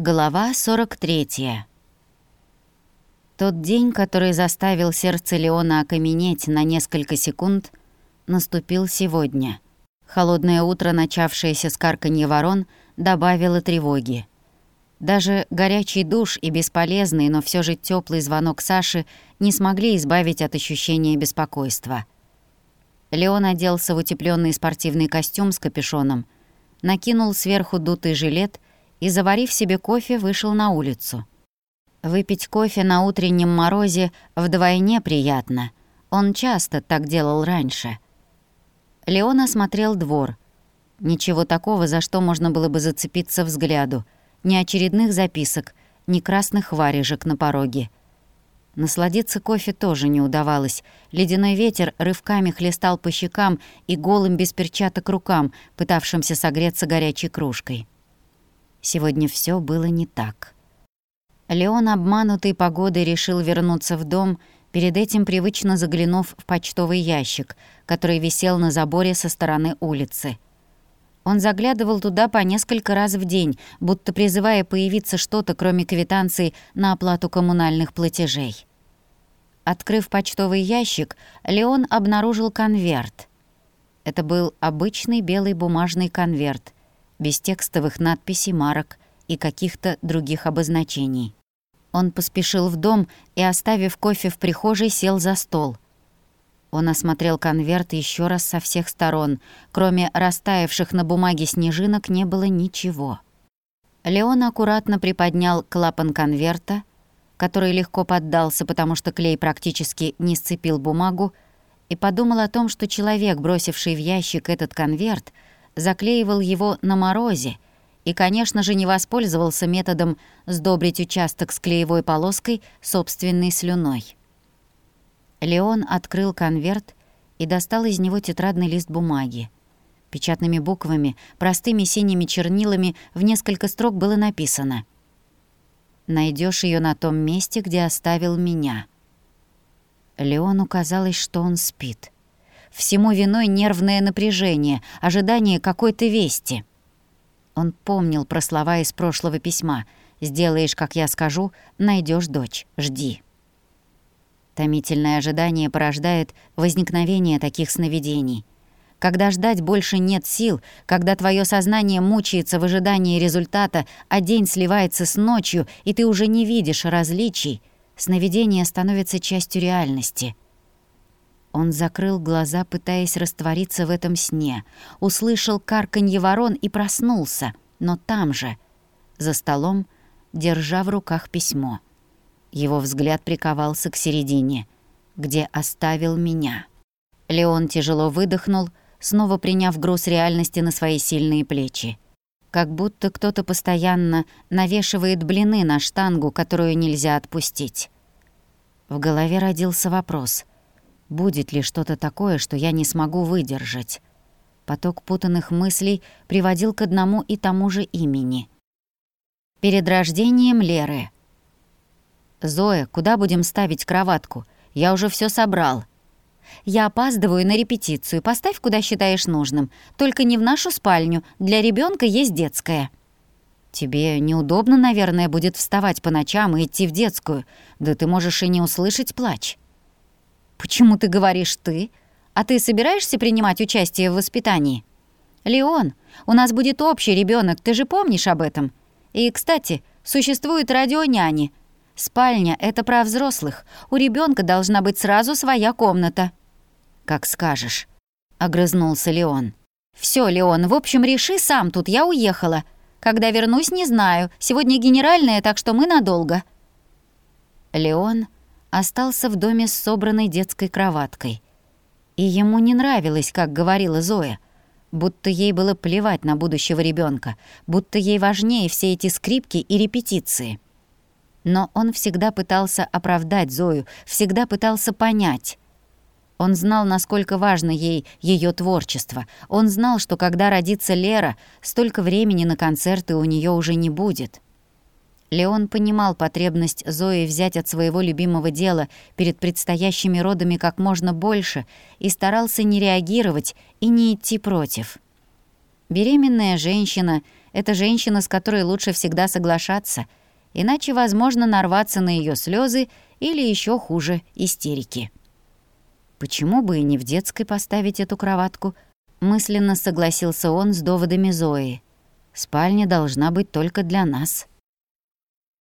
Глава 43. Тот день, который заставил сердце Леона окаменеть на несколько секунд, наступил сегодня. Холодное утро, начавшееся с карканья ворон, добавило тревоги. Даже горячий душ и бесполезный, но все же теплый звонок Саши не смогли избавить от ощущения беспокойства. Леон оделся в утепленный спортивный костюм с капюшоном, накинул сверху дутый жилет — и, заварив себе кофе, вышел на улицу. Выпить кофе на утреннем морозе вдвойне приятно. Он часто так делал раньше. Леон осмотрел двор. Ничего такого, за что можно было бы зацепиться взгляду. Ни очередных записок, ни красных варежек на пороге. Насладиться кофе тоже не удавалось. Ледяной ветер рывками хлестал по щекам и голым без перчаток рукам, пытавшимся согреться горячей кружкой. Сегодня все было не так. Леон, обманутый погодой, решил вернуться в дом, перед этим привычно заглянув в почтовый ящик, который висел на заборе со стороны улицы. Он заглядывал туда по несколько раз в день, будто призывая появиться что-то, кроме квитанций на оплату коммунальных платежей. Открыв почтовый ящик, Леон обнаружил конверт. Это был обычный белый бумажный конверт — без текстовых надписей, марок и каких-то других обозначений. Он поспешил в дом и, оставив кофе в прихожей, сел за стол. Он осмотрел конверт еще раз со всех сторон. Кроме растаявших на бумаге снежинок не было ничего. Леон аккуратно приподнял клапан конверта, который легко поддался, потому что клей практически не сцепил бумагу, и подумал о том, что человек, бросивший в ящик этот конверт — заклеивал его на морозе и, конечно же, не воспользовался методом сдобрить участок с клеевой полоской собственной слюной. Леон открыл конверт и достал из него тетрадный лист бумаги. Печатными буквами, простыми синими чернилами в несколько строк было написано «Найдёшь её на том месте, где оставил меня». Леону казалось, что он спит — Всему виной нервное напряжение, ожидание какой-то вести. Он помнил про слова из прошлого письма «Сделаешь, как я скажу, найдешь дочь, жди». Томительное ожидание порождает возникновение таких сновидений. Когда ждать больше нет сил, когда твое сознание мучается в ожидании результата, а день сливается с ночью, и ты уже не видишь различий, сновидение становится частью реальности — он закрыл глаза, пытаясь раствориться в этом сне, услышал карканье ворон и проснулся, но там же, за столом, держа в руках письмо. Его взгляд приковался к середине, где оставил меня. Леон тяжело выдохнул, снова приняв груз реальности на свои сильные плечи. Как будто кто-то постоянно навешивает блины на штангу, которую нельзя отпустить. В голове родился вопрос — Будет ли что-то такое, что я не смогу выдержать? Поток путанных мыслей приводил к одному и тому же имени. Перед рождением Леры. «Зоя, куда будем ставить кроватку? Я уже все собрал». «Я опаздываю на репетицию. Поставь, куда считаешь нужным. Только не в нашу спальню. Для ребенка есть детская». «Тебе неудобно, наверное, будет вставать по ночам и идти в детскую. Да ты можешь и не услышать плач». «Почему ты говоришь «ты»? А ты собираешься принимать участие в воспитании?» «Леон, у нас будет общий ребенок, ты же помнишь об этом? И, кстати, существует радионяни. Спальня — это про взрослых. У ребенка должна быть сразу своя комната». «Как скажешь», — огрызнулся Леон. Все, Леон, в общем, реши сам тут, я уехала. Когда вернусь, не знаю. Сегодня генеральная, так что мы надолго». Леон остался в доме с собранной детской кроваткой. И ему не нравилось, как говорила Зоя, будто ей было плевать на будущего ребенка, будто ей важнее все эти скрипки и репетиции. Но он всегда пытался оправдать Зою, всегда пытался понять. Он знал, насколько важно ей ее творчество. Он знал, что когда родится Лера, столько времени на концерты у нее уже не будет. Леон понимал потребность Зои взять от своего любимого дела перед предстоящими родами как можно больше и старался не реагировать и не идти против. Беременная женщина — Это женщина, с которой лучше всегда соглашаться, иначе возможно нарваться на ее слезы или еще хуже истерики. Почему бы и не в детской поставить эту кроватку? Мысленно согласился он с доводами Зои. Спальня должна быть только для нас.